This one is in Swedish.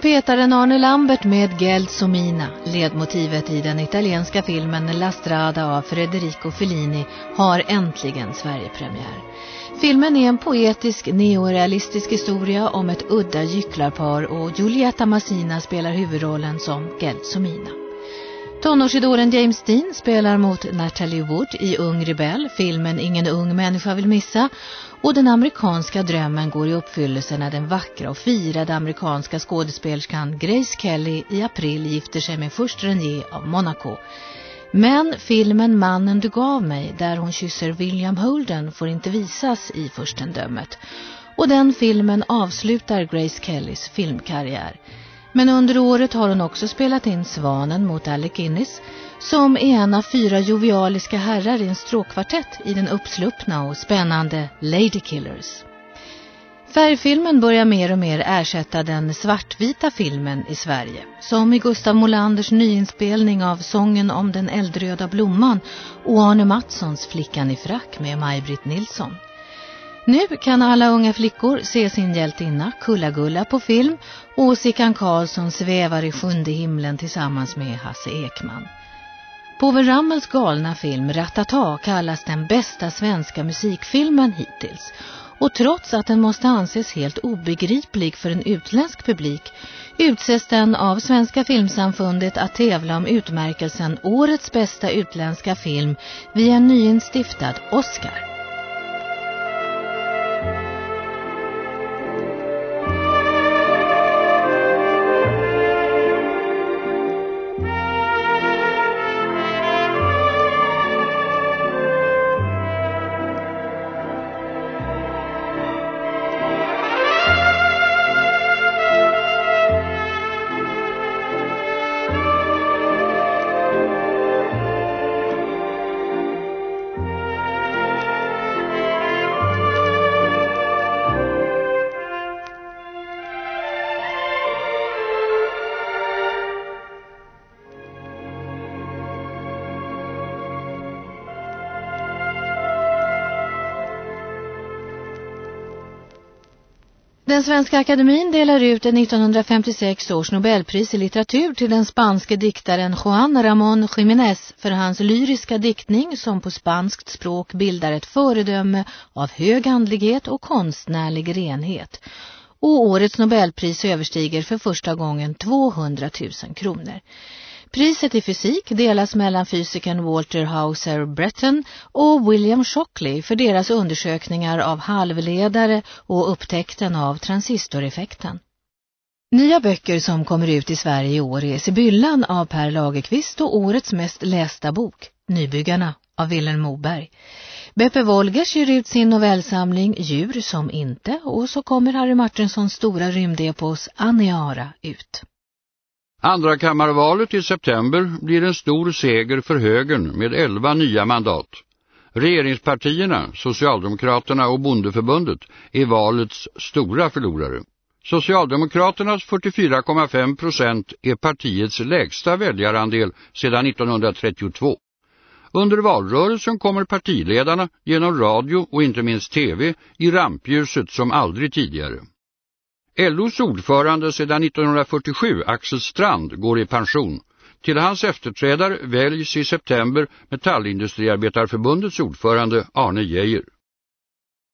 trumpetaren Arne Lambert med Gelsomina, ledmotivet i den italienska filmen La Strada av Federico Fellini, har äntligen Sverigepremiär. Filmen är en poetisk neorealistisk historia om ett udda gycklarpar och Giulietta Massina spelar huvudrollen som Gelsomina. Tonårsidolen James Dean spelar mot Natalie Wood i Ung Rebell, filmen Ingen ung människa vill missa och den amerikanska drömmen går i uppfyllelse när den vackra och firade amerikanska skådespelerskan Grace Kelly i april gifter sig med först Renier av Monaco. Men filmen Mannen du gav mig, där hon kysser William Holden, får inte visas i förstendömet. Och den filmen avslutar Grace Kellys filmkarriär. Men under året har hon också spelat in Svanen mot Alec Guinness som är en av fyra jovialiska herrar i en stråkkvartett i den uppsluppna och spännande Lady Killers. Färgfilmen börjar mer och mer ersätta den svartvita filmen i Sverige. Som i Gustav Molanders nyinspelning av Sången om den eldröda blomman och Arne Mattssons Flickan i frack med Maj-Britt Nilsson. Nu kan alla unga flickor se sin hjältinna Kulla-Gulla på film och Sickan Karlsson svävar i sjunde himlen tillsammans med Hasse Ekman. Povel Ramels galna film Ratata kallas den bästa svenska musikfilmen hittills. Och trots att den måste anses helt obegriplig för en utländsk publik utses den av Svenska filmsamfundet att tävla om utmärkelsen Årets bästa utländska film via en nyinstiftad Oscar. Den svenska akademin delar ut 1956 års Nobelpris i litteratur till den spanske diktaren Juan Ramón Jiménez för hans lyriska diktning som på spanskt språk bildar ett föredöme av hög andlighet och konstnärlig renhet. Och årets Nobelpris överstiger för första gången 200 000 kronor. Priset i fysik delas mellan fysikern Walter Hauser Breton och William Shockley för deras undersökningar av halvledare och upptäckten av transistoreffekten. Nya böcker som kommer ut i Sverige i år är Sibyllan av Per Lagerqvist och årets mest lästa bok, Nybyggarna av Wilhelm Moberg. Beppe Wolgers ger ut sin novellsamling Djur som inte och så kommer Harry Martinsons stora rymdepos Aniara ut. Andrakammarvalet i september blir en stor seger för högern med elva nya mandat. Regeringspartierna, Socialdemokraterna och Bondeförbundet är valets stora förlorare. Socialdemokraternas 44,5 procent är partiets lägsta väljarandel sedan 1932. Under valrörelsen kommer partiledarna genom radio och inte minst tv i rampljuset som aldrig tidigare. LOs ordförande sedan 1947, Axel Strand, går i pension. Till hans efterträdare väljs i september Metallindustriarbetarförbundets ordförande Arne Geijer.